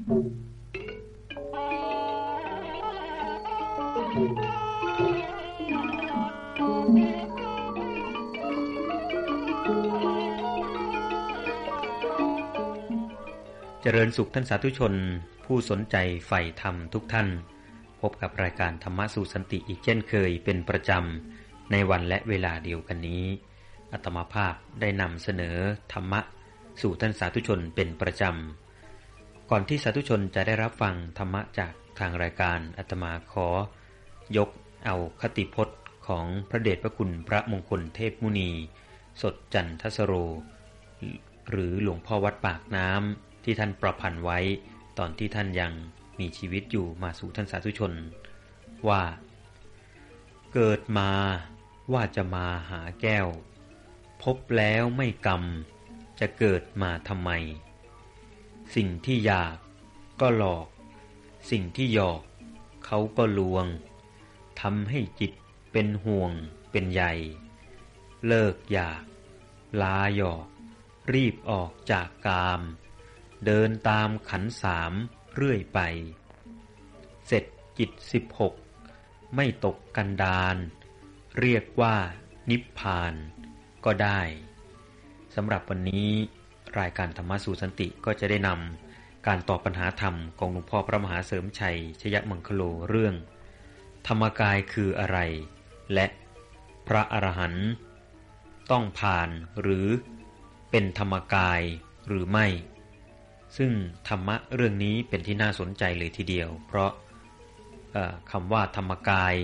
เจริญสุขท่านสาธุชน ผู้สนใจใฝ่ธรรมทุกท่าน พบกับรายการธรรมะสู่สันติอีกเช่นเคยเป็นประจำ ในวันและเวลาเดียวกันนี้ อัตมาภาพได้นำเสนอธรรมะ สู่ท่านสาธุชนเป็นประจำ ก่อนที่สาธุชนจะได้รับฟังธรรมะจากทางรายการอัตมาขอ ยกเอาคติพจน์ของพระเดชพระคุณพระมงคลเทพมุนี สดจันทสโร หรือหลวงพ่อวัดปากน้ำที่ท่านประพันธ์ไว้ ตอนที่ท่านยังมีชีวิตอยู่มาสู่ท่านสาธุชน ว่า เกิดมาว่าจะมาหาแก้ว พบแล้วไม่กรรมจะเกิดมาทำไม สิ่งที่อยาก ก็หลอก สิ่งที่หยอก เขาก็ลวงทำให้จิตเป็นห่วง เป็นใยเลิกอยาก ลาหยอก รีบออกจากกาม เดินตามขันสามเรื่อยไป เสร็จจิตสิบหกไม่ตกกันดานเรียกว่านิพพานก็ได้สำหรับวันนี้ รายการธรรมะสู่สันติก็จะได้นำการตอบปัญหาธรรมของหลวงพ่อพระมหาเสริมชัย ชยมังคโลเรื่อง ธรรมกายคืออะไร และพระอรหันต์ต้องผ่านหรือเป็นธรรมกายหรือไม่ ซึ่งธรรมะเรื่องนี้เป็นที่น่าสนใจเลยทีเดียว เพราะคำว่าธรรมกาย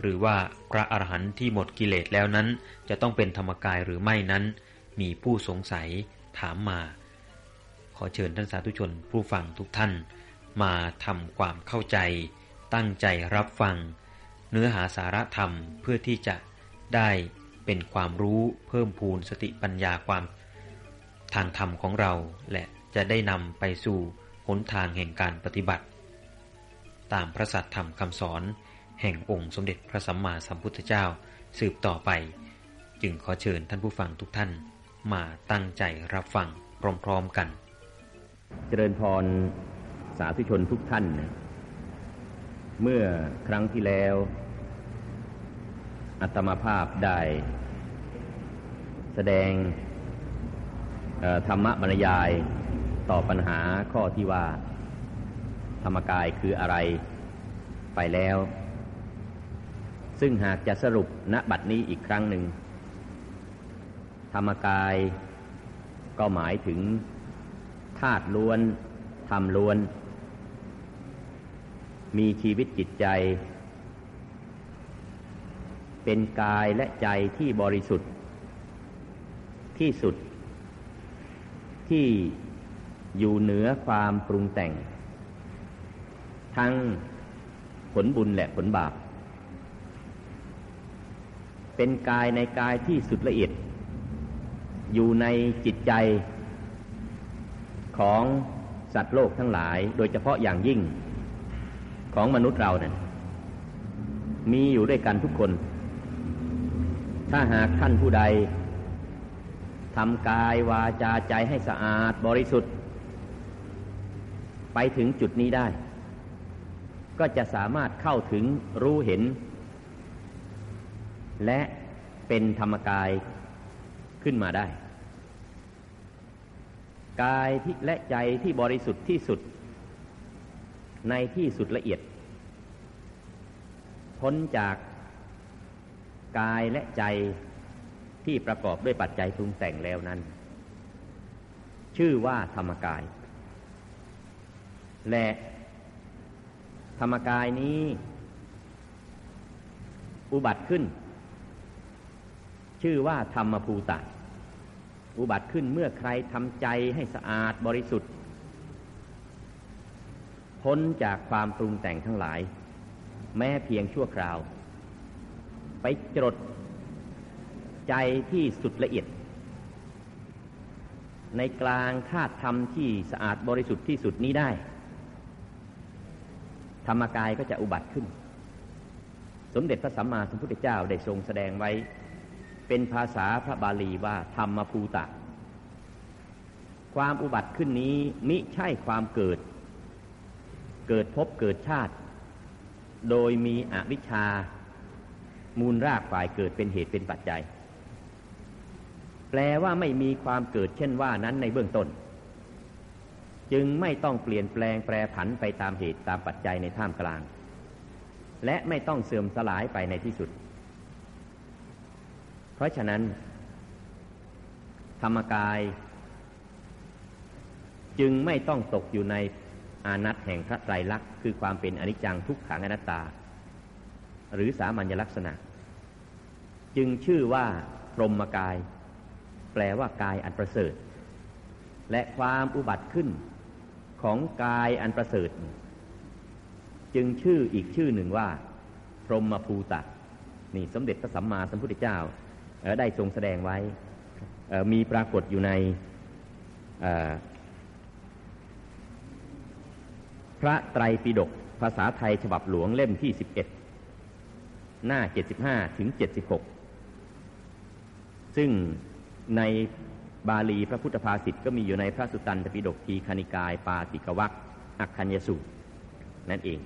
หรือว่าพระอรหันต์ที่หมดกิเลสแล้วนั้น จะต้องเป็นธรรมกายหรือไม่นั้น มีผู้สงสัย ถามมา ขอเชิญท่านสาธุชนผู้ฟังทุกท่าน มาทำความเข้าใจ ตั้งใจรับฟัง เนื้อหาสาระธรรมเพื่อที่จะได้เป็นความรู้เพิ่มพูนสติปัญญาความ ทางธรรมของเรา และจะได้นำไปสู่หนทางแห่งการปฏิบัติ ตามพระสัตธรรมคำสอน แห่งองค์สมเด็จพระสัมมาสัมพุทธเจ้า สืบต่อไป จึงขอเชิญท่านผู้ฟังทุกท่าน มาตั้งใจรับฟังพร้อมๆกัน เจริญพรสาธุชนทุกท่านนะเมื่อครั้งที่แล้ว อัตมาภาพได้ แสดงธรรมบรรยายต่อปัญหาข้อที่ว่า ธรรมกายคืออะไรไปแล้ว ซึ่งหากจะสรุปณบัดนี้อีกครั้งหนึ่ง รรมกาย ก็หมายถึงธาตุล้วนธรรมล้วน มีชีวิตจิตใจ เป็นกายและใจที่บริสุทธิ์ ที่สุด ที่อยู่เหนือความปรุงแต่ง ทั้งผลบุญและผลบาป เป็นกายในกายที่สุดละเอียด อยู่ในจิตใจของสัตว์โลกทั้งหลาย โดยเฉพาะอย่างยิ่งของมนุษย์เราเนี่ยมีอยู่ด้วยกันทุกคน ถ้าหากท่านผู้ใดทำกายวาจาใจให้สะอาดบริสุทธิ์ ไปถึงจุดนี้ได้ ก็จะสามารถเข้าถึงรู้เห็น และเป็นธรรมกาย ขึ้นมาได้ กายที่และใจที่บริสุทธิ์ที่สุด ในที่สุดละเอียด พ้นจากกายและใจที่ประกอบด้วยปัจจัยปรุงแต่งแล้วนั้น ชื่อว่าธรรมกาย และธรรมกายนี้ อุบัติขึ้น ชื่อว่าธรรมภูตะ อุบัติขึ้นเมื่อใครทำใจให้สะอาดบริสุทธิ์ พ้นจากความปรุงแต่งทั้งหลาย แม้เพียงชั่วคราว ไปจดใจที่สุดละเอียด ในกลางธาตุธรรมที่สะอาดบริสุทธิ์ที่สุดนี้ได้ ธรรมกายก็จะอุบัติขึ้น สมเด็จพระสัมมาสัมพุทธเจ้าได้ทรงแสดงไว้ เป็นภาษาพระบาลีว่าธรรมภูตะ ความอุบัติขึ้นนี้มิใช่ความเกิด เกิดพบเกิดชาติ โดยมีอวิชชา มูลรากฝ่ายเกิดเป็นเหตุเป็นปัจจัย แปลว่าไม่มีความเกิดเช่นว่านั้นในเบื้องต้น จึงไม่ต้องเปลี่ยนแปลงแปรผันไปตามเหตุตามปัจจัยในท่ามกลาง และไม่ต้องเสื่อมสลายไปในที่สุด เพราะฉะนั้น ธรรมกาย จึงไม่ต้องตกอยู่ในอานัตแห่งพระไตรลักษณ์คือความเป็นอนิจจังทุกขังอนัตตา หรือสามัญลักษณะ จึงชื่อว่าพรหมกาย แปลว่ากายอันประเสริฐ และความอุบัติขึ้นของกายอันประเสริฐ จึงชื่ออีกชื่อหนึ่งว่า พรหมภูตะนี่สมเด็จพระสัมมาสัมพุทธเจ้า ได้ทรงแสดงไว้มีปรากฏอยู่ในพระไตรปิฎกภาษาไทยฉบับหลวงเล่มที่ 11 หน้า 75 ถึง 76 ซึ่งในบาลีพระพุทธภาษิตก็มีอยู่ในพระสุตตันตปิฎกทีคณิกาย ปาติกวักอักคัญยสูตร นั่นเอง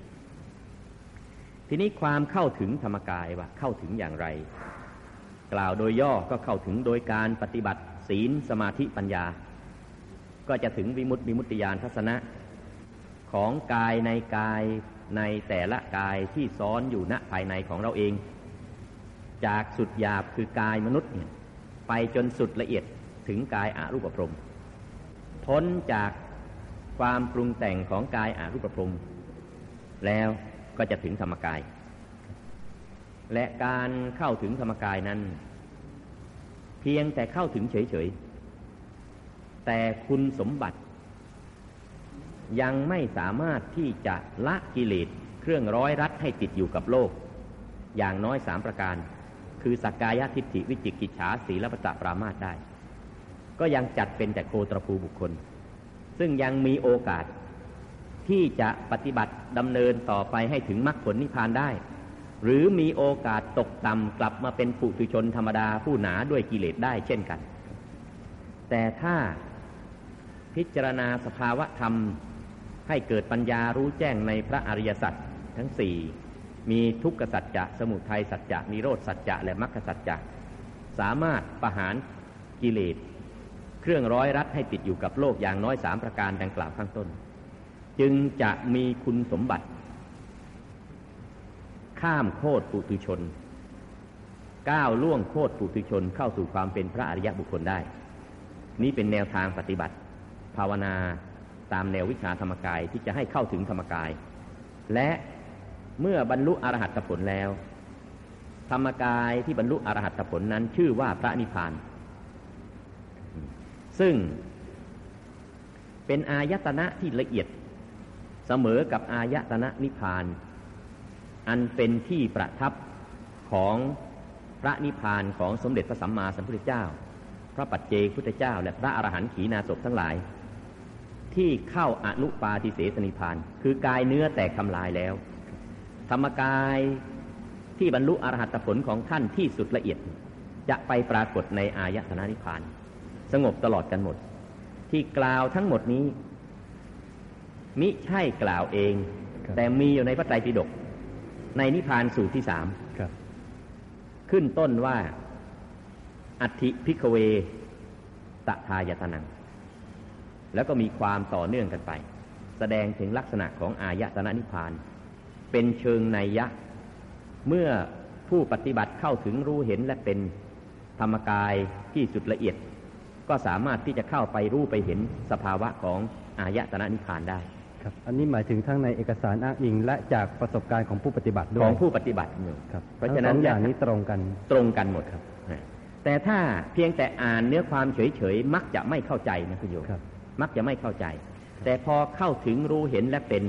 ทีนี้ความเข้าถึงธรรมกายว่าเข้าถึงอย่างไร กล่าวโดยย่อก็เข้าถึงโดยการปฏิบัติศีลสมาธิปัญญา ก็จะถึงวิมุตติวิมุตติญาณทัศนะ ของกายในกายในแต่ละกายที่ซ้อนอยู่ณภายในของเราเอง จากสุดหยาบคือกายมนุษย์เนี่ยไปจนสุดละเอียดถึงกายอารูปพรมพ้นจากความปรุงแต่งของกายอารูปพรมแล้วก็จะถึงธรรมกาย และการเข้าถึงธรรมกายนั้น เพียงแต่เข้าถึงเฉยๆ แต่คุณสมบัติ ยังไม่สามารถที่จะละกิเลสเครื่องร้อยรัดให้ติดอยู่กับโลก อย่างน้อยสามประการ คือสักกายทิฏฐิวิจิกิจฉาสีละปะปรามาตได้ ก็ยังจัดเป็นแต่โคตรภูบุคคล ซึ่งยังมีโอกาสที่จะปฏิบัติดำเนินต่อไปให้ถึงมรรคผลนิพพานได้ หรือมีโอกาสตกต่ำกลับมาเป็นผู้ถุชนธรรมดาผู้หนาด้วยกิเลสได้เช่นกัน แต่ถ้าพิจารณาสภาวะธรรม ให้เกิดปัญญารู้แจ้งในพระอริยสัจทั้งสี่มีทุกขสัจจะสมุทัยสัจจะนิโรธสัจจะและมรรคสัจจะสามารถประหารกิเลส เครื่องร้อยรัดให้ติดอยู่กับโลกอย่างน้อยสามประการดังกล่าวข้างต้น จึงจะมีคุณสมบัติ ข้ามโคตรปุถุชน ก้าวล่วงโคตรปุถุชนเข้าสู่ความเป็นพระอริยบุคคลได้ นี่เป็นแนวทางปฏิบัติ ภาวนาตามแนววิชาธรรมกายที่จะให้เข้าถึงธรรมกาย และเมื่อบรรลุอรหัตผลแล้ว ธรรมกายที่บรรลุอรหัตผลนั้นชื่อว่าพระนิพพาน ซึ่งเป็นอายตนะที่ละเอียดเสมอกับอายตนะนิพพาน อันเป็นที่ประทับของพระนิพพานของสมเด็จพระสัมมาสัมพุทธเจ้า พระปัจเจกพุทธเจ้า และพระอรหันต์ขีณาสพทั้งหลาย ที่เข้าอนุปาทิเสสนิพาน คือกายเนื้อแตกทำลายแล้ว ธรรมกายที่บรรลุอรหัตผลของท่านที่สุดละเอียด จะไปปรากฏในอายตนะนิพาน สงบตลอดกันหมด ที่กล่าวทั้งหมดนี้ มิใช่กล่าวเอง แต่มีอยู่ในพระไตรปิฎก ในนิพานสูตรที่สามขึ้นต้นว่า อัติพิกเวตทายตนัง แล้วก็มีความต่อเนื่องกันไป แสดงถึงลักษณะของอายตนะนิพพาน เป็นเชิงในยะ เมื่อผู้ปฏิบัติเข้าถึงรู้เห็นและเป็นธรรมกายที่สุดละเอียด ก็สามารถที่จะเข้าไปรู้ไปเห็นสภาวะของอายตนะนิพพานได้ ครับอันนี้หมายถึงทั้งในเอกสารอ้างอิง และจากประสบการณ์ของผู้ปฏิบัติด้วยของผู้ปฏิบัติครับเพราะฉะนั้นอย่างนี้ตรงกันตรงกันหมดครับแต่ถ้าเพียงแต่อ่านเนื้อความเฉยๆมักจะไม่เข้าใจนะคุณโยมมักจะไม่เข้าใจ แต่พอเข้าถึงรู้เห็นและเป็น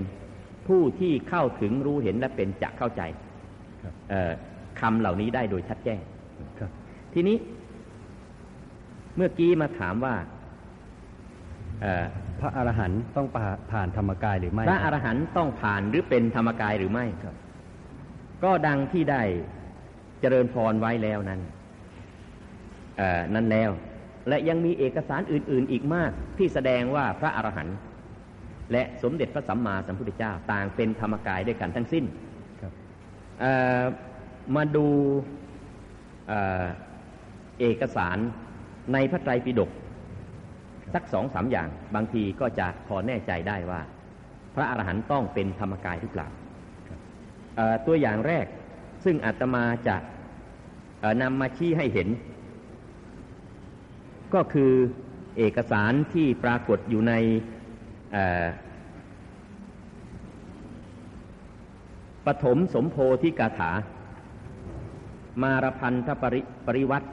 ผู้ที่เข้าถึงรู้เห็นและเป็นจะเข้าใจคำเหล่านี้ได้โดยชัดแจ้งทีนี้ เมื่อกี้มาถามว่า พระอรหันต์ต้องผ่านธรรมกายหรือไม่ พระอรหันต์ต้องผ่านหรือเป็นธรรมกายหรือไม่ครับ ก็ดังที่ได้เจริญพรไว้แล้วนั้นนั้นแล้ว และยังมีเอกสารอื่น ๆ อีกมากที่แสดงว่าพระอรหันต์และสมเด็จพระสัมมาสัมพุทธเจ้าต่างเป็นธรรมกายด้วยกันทั้งสิ้นครับเอ่อมาดูเอ่อเอกสารในพระไตรปิฎก สักสองสามอย่าง บางทีก็จะพอแน่ใจได้ว่า พระอรหันต์ต้องเป็นธรรมกายหรือเปล่าตัวอย่างแรกซึ่งอาตมาจะนำมาชี้ให้เห็น ก็คือเอกสารที่ปรากฏอยู่ในปฐมสมโพธิกาถา มารพันธปริปริวัติ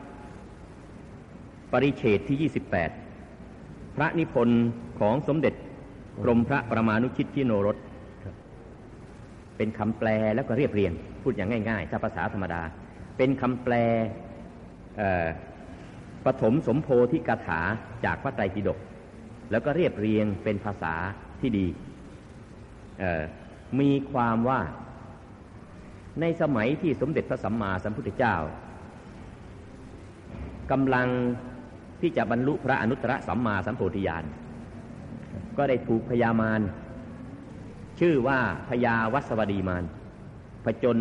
ปริเฉดที่ 28พ ระนิพนธ์ของสมเด็จกรมพระประมาณุชิตที่โนรสครับเป็นคำแปลแล้วก็เรียบเรียง พูดอย่างง่ายๆถ้าภาษาธรรมดา เป็นคำแปลเอ่อปฐมสมโพธิกถาจากพระไตรปิฎกแล้วก็เรียบเรียงเป็นภาษาที่ดีเอ่อมีความว่าในสมัยที่สมเด็จพระสัมมาสัมพุทธเจ้ากำลัง ที่จะบรรลุพระอนุตตรสัมมาสัมโพธิญาณก็ได้ถูกพญามารชื่อว่าพญาวัสวดีมานผจญ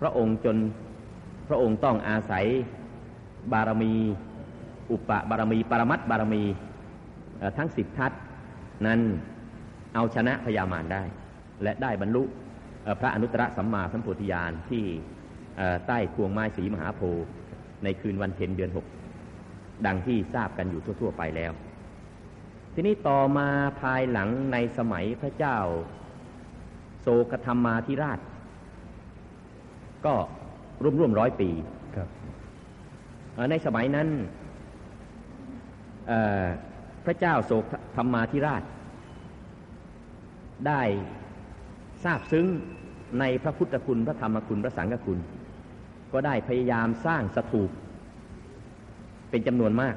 พระองค์จนพระองค์ต้องอาศัยบารมี อุปบารมี ปรมัตบารมีทั้งสิบทัศนั้นเอาชนะพญามารได้ และได้บรรลุพระอนุตตรสัมมาสัมโพธิญาณที่ใต้พวงไม้สีมหาโพธิ์ในคืนวันเพ็ญเดือนหก ดังที่ทราบกันอยู่ทั่ว ๆ ไปแล้ว ทีนี้ต่อมาภายหลังในสมัยพระเจ้า โศกธรรมาธิราช ก็ร่วมร่วมร้อยปีครับเอ่อในสมัยนั้นเอ่อพระเจ้าโศกธรรมาธิราช ได้ทราบซึ้งในพระพุทธคุณพระธรรมคุณพระสังฆคุณ ก็ได้พยายามสร้างสถูป เป็นจำนวนมาก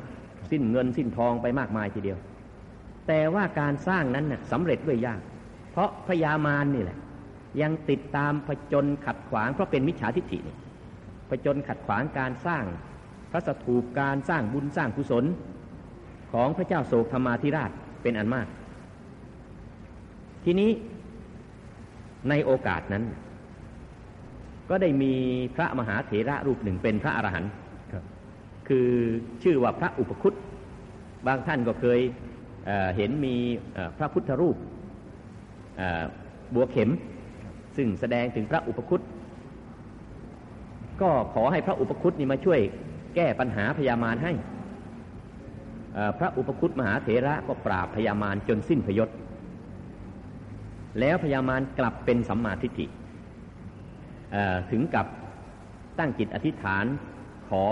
สิ้นเงินสิ้นทองไปมากมายทีเดียว แต่ว่าการสร้างนั้นน่ะสำเร็จด้วยยาก เพราะพญามารนี่แหละ ยังติดตามผจญขัดขวางเพราะเป็นมิจฉาทิฏฐินี่ผจญขัดขวางการสร้างพระสถูปการสร้างบุญสร้างกุศล ของพระเจ้าโศกธรรมาธิราชเป็นอันมาก ทีนี้ในโอกาสนั้น ก็ได้มีพระมหาเถระรูปหนึ่งเป็นพระอรหันต์ คือชื่อว่าพระอุปคุตบางท่านก็เคยเเห็นมีพระพุทธรูปบัวเข็ม ซึ่งแสดงถึงพระอุปคุตก็ขอให้พระอุปคุตนี่มาช่วยแก้ปัญหาพยามารให้ พระอุปคุตมหาเถระก็ปราบพยามารจนสิ้นพยศ แล้วพยามารกลับเป็นสัมมาทิฏฐิถึงกับตั้งจิตอธิษฐานขอ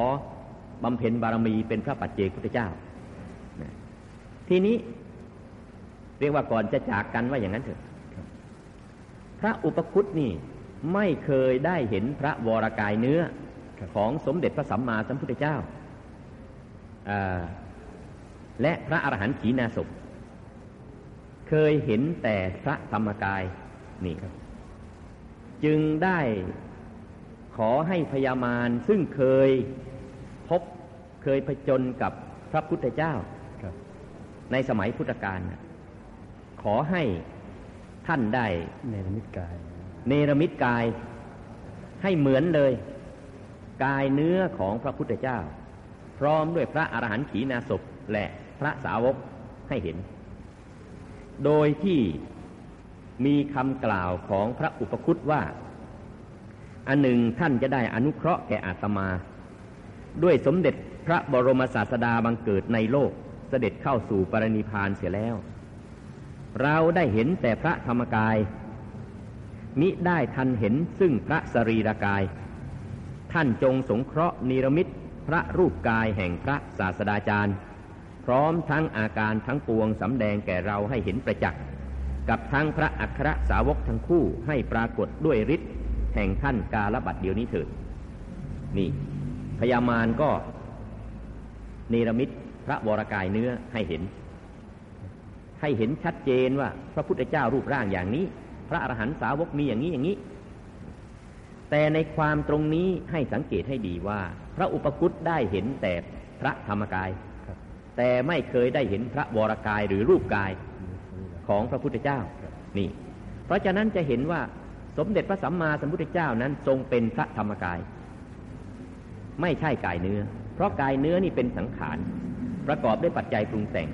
บำเพ็ญบารมีเป็นพระปัจเจกพุทธเจ้า ทีนี้เรียกว่าก่อนจะจากกันว่าอย่างนั้นเถอะ พระอุปคุตนี่ไม่เคยได้เห็นพระวรากายเนื้อของสมเด็จพระสัมมาสัมพุทธเจ้า และพระอรหันต์ขีณาสพเคยเห็นแต่พระธรรมกายนี่ครับ จึงได้ขอให้พญามารซึ่งเคย พบเคยผจญกับพระพุทธเจ้าครับในสมัยพุทธกาลน่ะขอให้ท่านได้เนรมิตกาย เนรมิตกายให้เหมือนเลย กายเนื้อของพระพุทธเจ้า พร้อมด้วยพระอรหันต์ขีณาสพและพระสาวกให้เห็น โดยที่มีคำกล่าวของพระอุปคุตว่า อันหนึ่งท่านจะได้อนุเคราะห์แก่อาตมา ด้วยสมเด็จพระบรมศาสดาบังเกิดในโลกเสด็จเข้าสู่ปรินิพานเสียแล้ว เราได้เห็นแต่พระธรรมกาย มิได้ทันเห็นซึ่งพระสรีรกาย ท่านจงสงเคราะห์นิรมิตพระรูปกายแห่งพระศาสดาจารย์ พร้อมทั้งอาการทั้งปวงสำแดงแก่เราให้เห็นประจักษ์กับทั้งพระอัครสาวกทั้งคู่ให้ปรากฏด้วยฤทธิ์แห่งท่านกาลบัดเดียวนี้เถิดนี่ พญามารก็เนรมิตพระวรกายเนื้อให้เห็น ให้เห็นชัดเจนว่าพระพุทธเจ้ารูปร่างอย่างนี้ พระอรหันตสาวกมีอย่างนี้อย่างนี้ แต่ในความตรงนี้ให้สังเกตให้ดีว่า พระอุปคุตได้เห็นแต่พระธรรมกายครับแต่ไม่เคยได้เห็นพระวรกายหรือรูปกายของพระพุทธเจ้านี่ เพราะฉะนั้นจะเห็นว่าสมเด็จพระสัมมาสัมพุทธเจ้านั้นทรงเป็นพระธรรมกาย ไม่ใช่กายเนื้อ เพราะกายเนื้อนี่เป็นสังขาร ประกอบด้วยปัจจัยปรุงแต่ง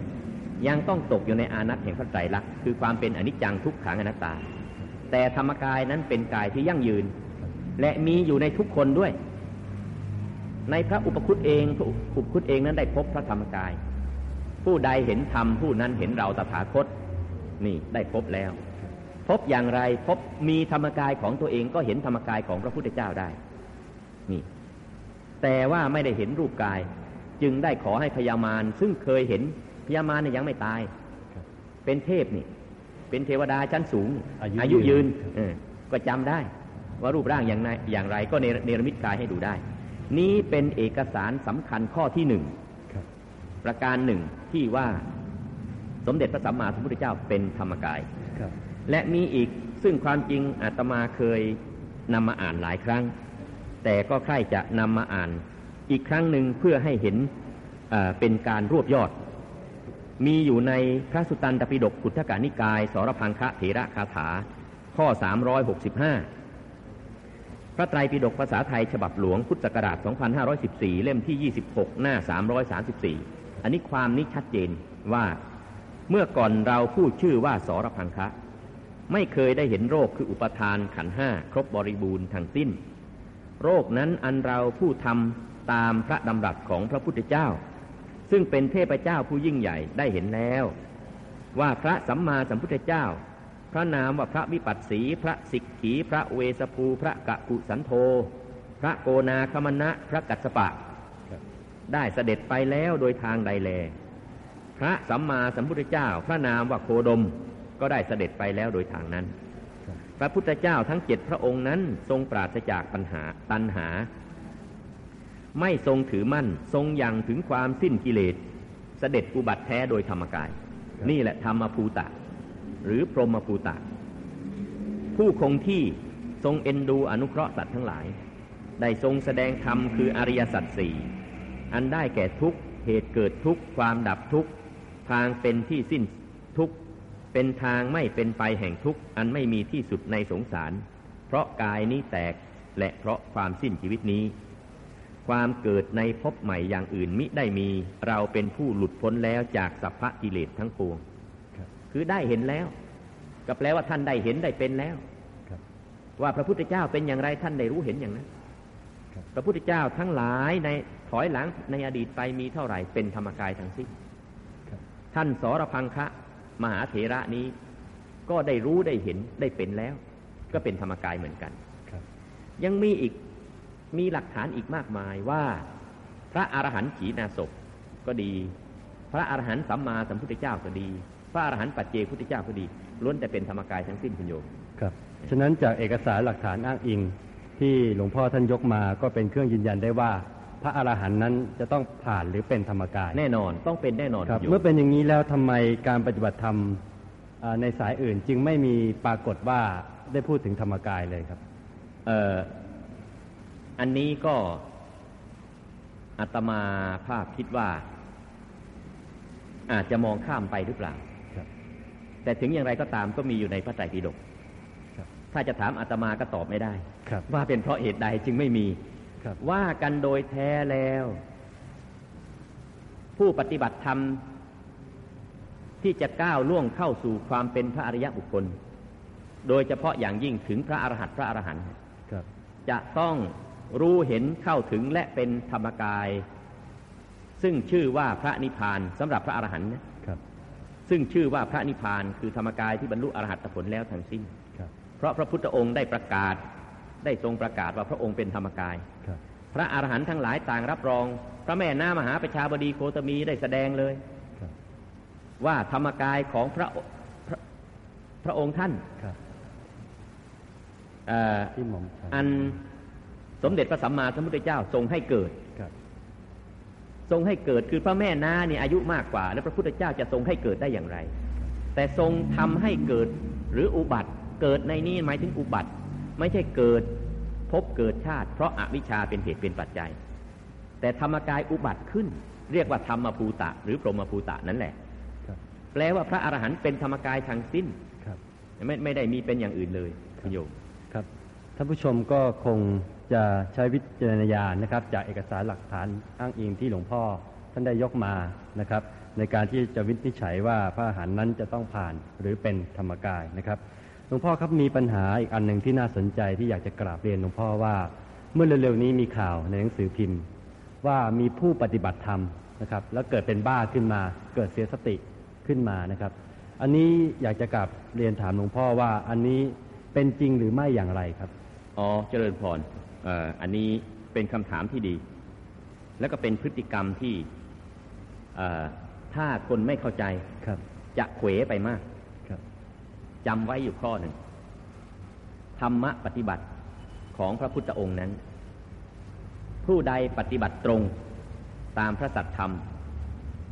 ยังต้องตกอยู่ในอานัตแห่งพระไตรลักษณ์คือความเป็นอนิจจังทุกขังอนัตตา แต่ธรรมกายนั้นเป็นกายที่ยั่งยืน และมีอยู่ในทุกคนด้วย ในพระอุปคุตเองพระอุปคุตเองนั้นได้พบพระธรรมกาย ผู้ใดเห็นธรรมผู้นั้นเห็นเราตถาคต นี่ได้พบแล้ว พบอย่างไรพบมีธรรมกายของตัวเองก็เห็นธรรมกายของพระพุทธเจ้าได้ นี่ แต่ว่าไม่ได้เห็นรูปกาย จึงได้ขอให้พญามารซึ่งเคยเห็นพญามารเนี่ยยังไม่ตาย เป็นเทพนี่ เป็นเทวดาชั้นสูง อายุยุยืนครับเออก็จำได้ ว่ารูปร่างอย่างไรอย่างไรก็เนรเนรมิตกายให้ดูได้ นี้เป็นเอกสารสำคัญข้อที่หนึ่งครับประการหนึ่งที่ว่าสมเด็จพระสัมมาสัมพุทธเจ้าเป็นธรรมกายครับและมีอีกซึ่งความจริงอาตมาเคยนำมาอ่านหลายครั้ง แต่ก็ใคร่จะนำมาอ่าน อีกครั้งหนึ่งเพื่อให้เห็นเเป็นการรวบยอด มีอยู่ในพระสุตตันตปิฎกขุทธกานิกาย สรพังคะเถระคาถา ข้อ 365 พระไตรปิฎกภาษาไทยฉบับหลวงพุทธศักราช 2514 เล่มที่ 26 หน้า 334 อันนี้ความนี้ชัดเจนว่าเมื่อก่อนเราพูดชื่อว่าสรพังคะ ไม่เคยได้เห็นโรคคืออุปทานขันห้าครบบริบูรณ์ทั้งสิ้น โรคนั้นอันเราผู้ทำตามพระดำรัสของพระพุทธเจ้า ซึ่งเป็นเทพเจ้าผู้ยิ่งใหญ่ได้เห็นแล้ว ว่าพระสัมมาสัมพุทธเจ้า พระนามว่าพระวิปัสสี พระสิกขี พระเวสภู พระกะกุสันโธพระโกนาคมณะพระกัสสปะ ได้เสด็จไปแล้วโดยทางใดแล พระสัมมาสัมพุทธเจ้า พระนามว่าโคดมก็ได้เสด็จไปแล้วโดยทางนั้น รับพระพุทธเจ้าทั้งเจ็ดพระองค์นั้นทรงปราศจากปัญหาตัณหา ไม่ทรงถือมั่นทรงยังถึงความสิ้นกิเลสเสด็จอุบัติแท้โดยธรรมกาย นี่แหละธรรมภูตะ หรือพรหมภูตะ ผู้คงที่ทรงเอ็นดูอนุเคราะห์สัตว์ทั้งหลาย ได้ทรงแสดงธรรมคืออริยสัจสี่อันได้แก่ทุกเหตุเกิดทุกความดับทุกทางเป็นที่สิ้นทุก เป็นทางไม่เป็นไปแห่งทุกข์อันไม่มีที่สุดในสงสาร เพราะกายนี้แตกและเพราะความสิ้นชีวิตนี้ ความเกิดในภพใหม่อย่างอื่นมิได้มี เราเป็นผู้หลุดพ้นแล้วจากสัพพะกิเลสทั้งปวงคือได้เห็นแล้ว ก็แปลว่าท่านได้เห็นได้เป็นแล้วว่าพระพุทธเจ้าเป็นอย่างไรท่านได้รู้เห็นอย่างนั้นพระพุทธเจ้าทั้งหลายในถอยหลังในอดีตไปมีเท่าไหร่เป็นธรรมกายทั้งสิ้นท่านสรพังคะ มหาเถระนี้ ก็ได้รู้ได้เห็นได้เป็นแล้ว ก็เป็นธรรมกายเหมือนกันครับยังมีอีกมีหลักฐานอีกมากมายว่า พระอรหันต์ขีณาสพก็ดี พระอรหันต์สัมมาสัมพุทธเจ้าก็ดี พระอรหันต์ปัจเจกพุทธเจ้าก็ดีล้วนแต่เป็นธรรมกายทั้งสิ้นคุณโยมครับฉะนั้นจากเอกสารหลักฐานอ้างอิงที่หลวงพ่อท่านยกมาก็เป็นเครื่องยืนยันได้ว่า พระอรหันต์นั้นจะต้องผ่านหรือเป็นธรรมกายแน่นอนต้องเป็นแน่นอนครับคุณโยมเมื่อเป็นอย่างนี้แล้วทำไมการปฏิบัติธรรมอ่าในสายอื่นจึงไม่มีปรากฏว่าได้พูดถึงธรรมกายเลยครับเอ่ออันนี้ก็อาตมาภาพคิดว่า อาจจะมองข้ามไปหรือเปล่าครับแต่ถึงอย่างไรก็ตามก็มีอยู่ในพระไตรปิฎกครับถ้าจะถามอาตมาก็ตอบไม่ได้ครับว่าเป็นเพราะเหตุใดจึงไม่มีครับ ว่ากันโดยแท้แล้ว ผู้ปฏิบัติธรรม ที่จะก้าวล่วงเข้าสู่ความเป็นพระอริยบุคคล โดยเฉพาะอย่างยิ่งถึงพระอรหันต์พระอรหันต์ครับจะต้องรู้เห็นเข้าถึงและเป็นธรรมกาย ซึ่งชื่อว่าพระนิพพานสำหรับพระอรหันต์นะครับซึ่งชื่อว่าพระนิพพานคือธรรมกายที่บรรลุอรหัตผลแล้วทั้งสิ้นครับเพราะพระพุทธองค์ได้ประกาศ ได้ทรงประกาศว่าพระองค์เป็นธรรมกายครับพระอรหันต์ทั้งหลายต่างรับรอง พระแม่น้ามหาประชาบดีโคตมีได้แสดงเลยครับว่าธรรมกายของพระพระพระองค์ท่านครับเอ่อที่หม่อมฉันอันสมเด็จพระสัมมาสัมพุทธเจ้าทรงให้เกิดครับทรงให้เกิดคือพระแม่นาเนี่ยอายุมากกว่า แล้วพระพุทธเจ้าจะทรงให้เกิดได้อย่างไร แต่ทรงทำให้เกิดหรืออุบัติ เกิดในนี้หมายถึงอุบัติ ไม่ใช่เกิดพบเกิดชาติ เพราะอาวิชชาเป็นเหตุเป็นปัจจัย แต่ธรรมกายอุบัติขึ้น เรียกว่าธรรมภูตะ หรือพรหมภูตะนั่นแหละครับแปลว่าพระอรหันต์เป็นธรรมกายทางสิ้นครับไม่ไม่ได้มีเป็นอย่างอื่นเลยคุณโยมครับท่านผู้ชมก็คงจะใช้วิจารณญาณนะครับ จากเอกสารหลักฐานอ้างอิงที่หลวงพ่อท่านได้ยกมานะครับ ในการที่จะวินิจฉัยว่าพระอาหารนั้นจะต้องผ่านหรือเป็นธรรมกายนะครับห ลวงพ่อครับมีปัญหาอีกอันหนึ่งที่น่าสนใจที่อยากจะกราบเรียนหลวงพ่อว่า เมื่อเร็วๆนี้มีข่าวในหนังสือพิมพ์ ว่ามีผู้ปฏิบัติธรรมนะครับ แล้วเกิดเป็นบ้าขึ้นมา เกิดเสียสติขึ้นมานะครับ อันนี้อยากจะกราบเรียนถามหลวงพ่อว่าอันนี้เป็นจริงหรือไม่อย่างไรครับอ๋อเจริญพรเอ่ออันนี้เป็นคำถามที่ดี แล้วก็เป็นพฤติกรรมที่เอ่อถ้าคนไม่เข้าใจครับจะเขวไปมากครับ จำไว้อยู่ข้อหนึ่ง ธรรมะปฏิบัติของพระพุทธองค์นั้น ผู้ใดปฏิบัติตรงตามพระสัตธรรม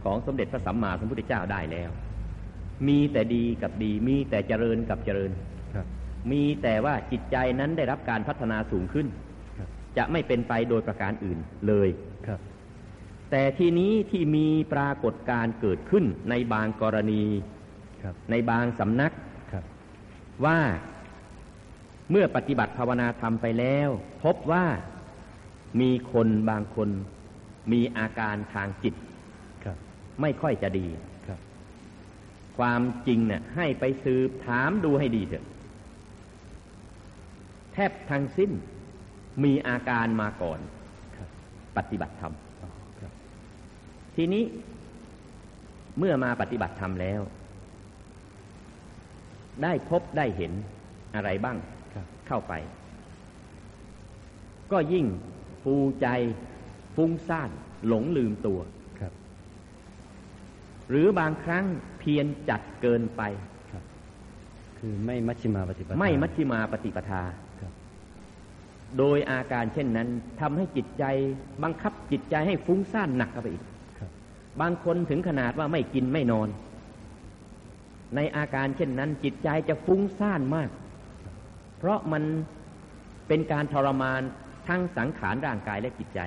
ของสมเด็จพระสัมมาสัมพุทธเจ้าได้แล้ว มีแต่ดีกับดี มีแต่เจริญกับเจริญครับมีแต่ว่าจิตใจนั้นได้รับการพัฒนาสูงขึ้นครับจะไม่เป็นไปโดยประการอื่นเลยครับแต่ทีนี้ที่มีปรากฏการณ์เกิดขึ้นในบางกรณีครับในบางสำนักครับ ว่าเมื่อปฏิบัติภาวนาธรรมไปแล้ว พบว่ามีคนบางคนมีอาการทางจิตครับไม่ค่อยจะดีครับ ความจริงเนี่ยให้ไปสืบถามดูให้ดีเถอะ แทบทั้งสิ้นมีอาการมาก่อนครับปฏิบัติธรรมอ๋อครับทีนี้เมื่อมาปฏิบัติธรรมแล้ว ได้พบได้เห็นอะไรบ้างครับเข้าไป ก็ยิ่งฟูใจฟุ้งซ่านหลงลืมตัวครับ หรือบางครั้งเพียรจัดเกินไปครับ คือไม่มัชฌิมาปฏิปทาไม่มัชฌิมาปฏิปทาครับโดยอาการเช่นนั้นทำให้จิตใจบังคับจิตใจให้ฟุ้งซ่านหนักเข้าไปอีกครับบางคนถึงขนาดว่าไม่กินไม่นอน ในอาการเช่นนั้น จิตใจจะฟุ้งซ่านมาก เพราะมันเป็นการทรมานทั้งสังขารร่างกายและจิตใจ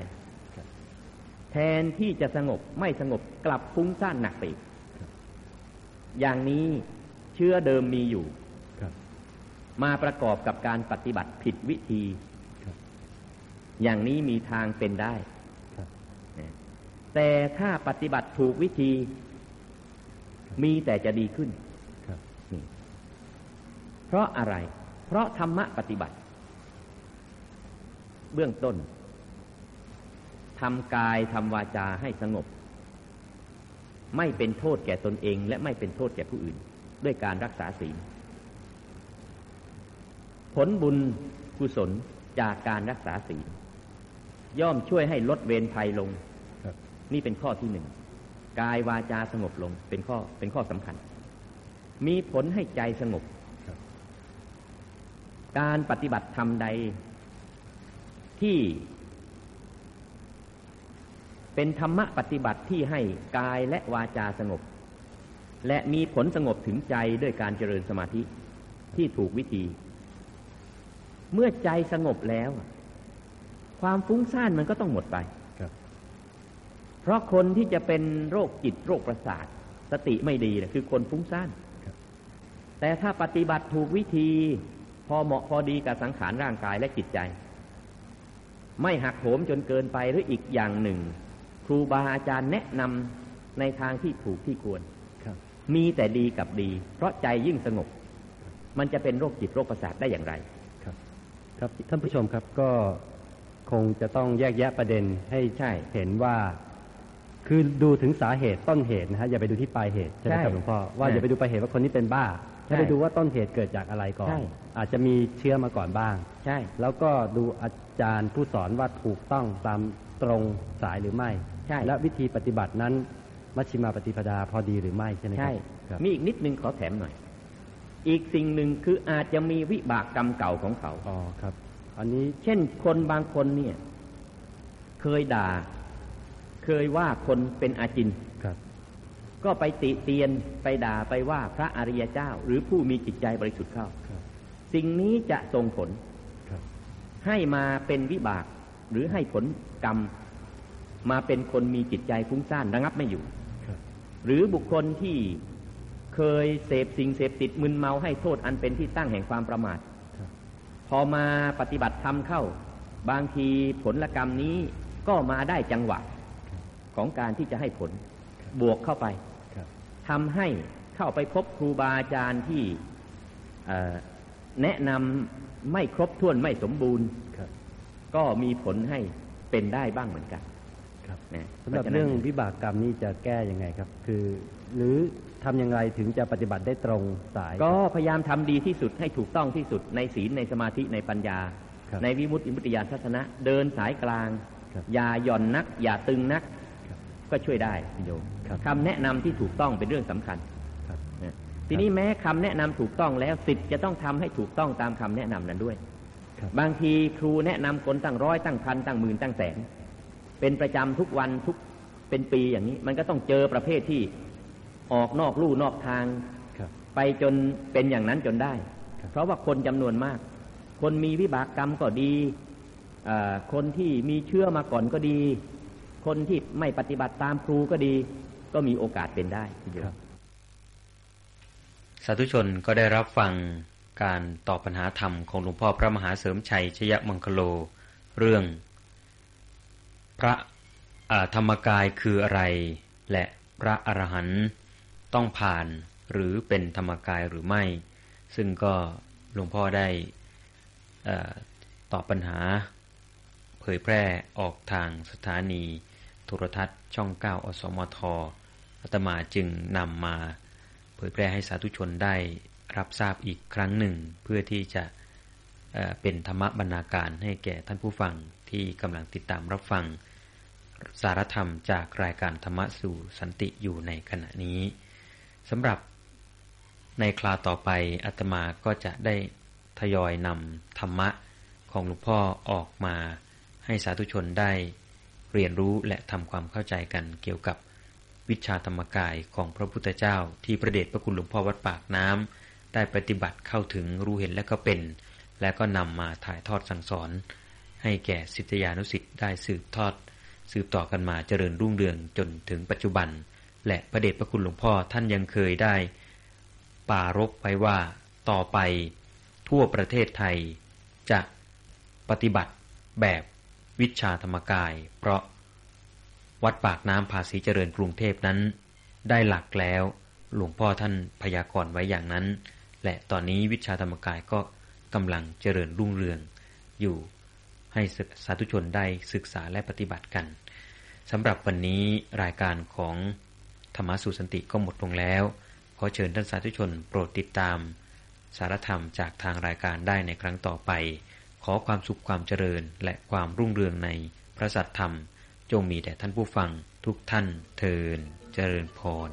แทนที่จะสงบไม่สงบกลับฟุ้งซ่านหนักไปอีกอย่างนี้เชื้อเดิมมีอยู่มาประกอบกับการปฏิบัติผิดวิธี อย่างนี้มีทางเป็นได้ แต่ถ้าปฏิบัติถูกวิธี มีแต่จะดีขึ้น เพราะอะไร เพราะธรรมะปฏิบัติ เบื้องต้นทำกายทำวาจาให้สงบ ไม่เป็นโทษแก่ตนเอง และไม่เป็นโทษแก่ผู้อื่น ด้วยการรักษาศีล ผลบุญกุศลจากการรักษาศีล ย่อมช่วยให้ลดเวรภัยลง นี่เป็นข้อที่หนึ่งกายวาจาสงบลงเป็นข้อเป็นข้อสำคัญ มีผลให้ใจสงบ การปฏิบัติธรรมใด ที่ เป็นธรรมะปฏิบัติที่ให้กายและวาจาสงบ และมีผลสงบถึงใจด้วยการเจริญสมาธิที่ถูกวิธี เมื่อใจสงบแล้ว ความฟุ้งซ่านมันก็ต้องหมดไปครับเพราะคนที่จะเป็นโรคจิตโรคประสาท สติไม่ดีนะคือคนฟุ้งซ่านครับแต่ถ้าปฏิบัติถูกวิธี พอเหมาะพอดีกับสังขารร่างกายและจิตใจ ไม่หักโหมจนเกินไปหรืออีกอย่างหนึ่ง ครูบาอาจารย์แนะนำในทางที่ถูกที่ควรครับมีแต่ดีกับดี เพราะใจยิ่งสงบ มันจะเป็นโรคจิตโรคประสาทได้อย่างไรครับ ครับท่านผู้ชมครับก็คงจะต้องแยกแยะประเด็นให้ใช่เห็นว่า คือดูถึงสาเหตุต้นเหตุนะฮะอย่าไปดูที่ปลายเหตุใช่ไหมใช่ครับหลวงพ่อว่าใช่อย่าไปดูปลายเหตุว่าคนนี้เป็นบ้าใช่ให้ไปดูว่าต้นเหตุเกิดจากอะไรก่อนใช่ อาจจะมีเชื้อมาก่อนบ้าง ใช่ แล้วก็ดูอาจารย์ผู้สอนว่าถูกต้องตามตรงสายหรือไม่ ใช่ และวิธีปฏิบัตินั้นมัชฌิมาปฏิปดาพอดีหรือไม่ใช่ไหมครัใช่ครับมีอีกนิดนึงขอแถมหน่อย อีกสิ่งหนึ่งคืออาจจะมีวิบากกรรมเก่าของเขาอ๋อครับ อันนี้เช่นคนบางคนเนี่ย เคยด่า เคยว่าคนเป็นอาจินครับ ก็ไปติเตียนไปด่าไปว่าพระอริยเจ้า หรือผู้มีจิตใจบริสุทธิ์เข้าครับ สิ่งนี้จะส่งผลครับให้มาเป็นวิบาก หรือให้ผลกรรม มาเป็นคนมีจิตใจฟุ้งซ่านระงับไม่อยู่ครับหรือบุคคลที่เคยเสพสิ่งเสพติดมึนเมาให้โทษอันเป็นที่ตั้งแห่งความประมาทพอมาปฏิบัติธรรมเข้า บางทีผลกรรมนี้ก็มาได้จังหวะของการที่จะให้ผลบวกเข้าไปทำให้เข้าไปพบครูบาอาจารย์ที่ แนะนำไม่ครบถ้วนไม่สมบูรณ์ก็มีผลให้เป็นได้บ้างเหมือนกันครับสำหรับเรื่องวิบากกรรมนี้จะแก้ยังไงครับ คือ หรือทำยังไงถึงจะปฏิบัติได้ตรงสาย ก็พยายามทำดีที่สุดให้ถูกต้องที่สุดในศีลในสมาธิในปัญญา ในวิมุตติมุตติญาณทัศนะ เดินสายกลาง อย่าหย่อนนัก อย่าตึงนัก ก็ช่วยได้โยมคำแนะนำที่ถูกต้องเป็นเรื่องสำคัญ ทีนี้แม้คำแนะนำถูกต้องแล้วสิทธิ์จะต้องทำให้ถูกต้องตามคำแนะนำนั้นด้วยบางทีครูแนะนำคนตั้งร้อยตั้งพันตั้งหมื่นตั้งแสนเป็นประจำทุกวันทุกเป็นปีอย่างนี้ มันก็ต้องเจอประเภทที่ออกนอกลู่นอกทางไปจนเป็นอย่างนั้นจนได้ เพราะว่าคนจำนวนมาก คนมีวิบากกรรมก็ดีคนที่มีเชื่อมาก่อนก็ดี คนที่ไม่ปฏิบัติตามครูก็ดี ก็มีโอกาสเป็นได้ทีเดียว สาธุชนก็ได้รับฟังการตอบปัญหาธรรมของหลวงพ่อพระมหาเสริมชัยชยมังคโล เรื่อง พระธรรมกายคืออะไร และพระอรหันต์ต้องผ่านหรือเป็นธรรมกายหรือไม่ ซึ่งก็หลวงพ่อได้ตอบปัญหา เผยแพร่ออกทางสถานีโทรทัศน์ช่องเก้าอสมทอาตมาจึงนำมา ยแพร่ให้สาธุชนได้รับทราบอีกครั้งหนึ่ง เพื่อที่จะเป็นธรรมบรรณาการให้แก่ท่านผู้ฟังที่กำลังติดตามรับฟัง สารธรรมจากรายการธรรมะสู่สันติอยู่ในขณะนี้สำหรับในคลาต่อไปอาตมาก็จะได้ทยอยนำธรรมะของหลวงพ่อออกมาให้สาธุชนได้เรียนรู้และทำความเข้าใจกันเกี่ยวกับ วิชาธรรมกายของพระพุทธเจ้า ที่ประเดชพระคุณหลวงพ่อวัดปากน้ำได้ปฏิบัติเข้าถึงรู้เห็นและก็เป็น และก็นำมาถ่ายทอดสั่งสอน ให้แก่สิทธิานุสิทธิ์ได้สืบทอด สืบต่อกันมาเจริญรุ่งเรืองจนถึงปัจจุบัน และพระเดชพระคุณหลวงพ่อท่านยังเคยได้ปารบไว้ว่าต่อไปทั่วประเทศไทยจะปฏิบัติแบบวิชาธรรมกาย เพราะ วัดปากน้ำภาษีเจริญกรุงเทพนั้น ได้หลักแล้ว หลวงพ่อท่านพยากรณ์ไว้อย่างนั้น และตอนนี้วิชาธรรมกายก็กำลังเจริญรุ่งเรือง อยู่ให้สาธุชนได้ศึกษาและปฏิบัติกันสำหรับวันนี้รายการของธรรมสุสันติก็หมดลงแล้ว ขอเชิญท่านสาธุชนโปรดติดตาม สารธรรมจากทางรายการได้ในครั้งต่อไป ขอความสุขความเจริญและความรุ่งเรืองในพระสัตธรรม จงมีแด่ท่านผู้ฟังทุกท่านเทินเจริญพร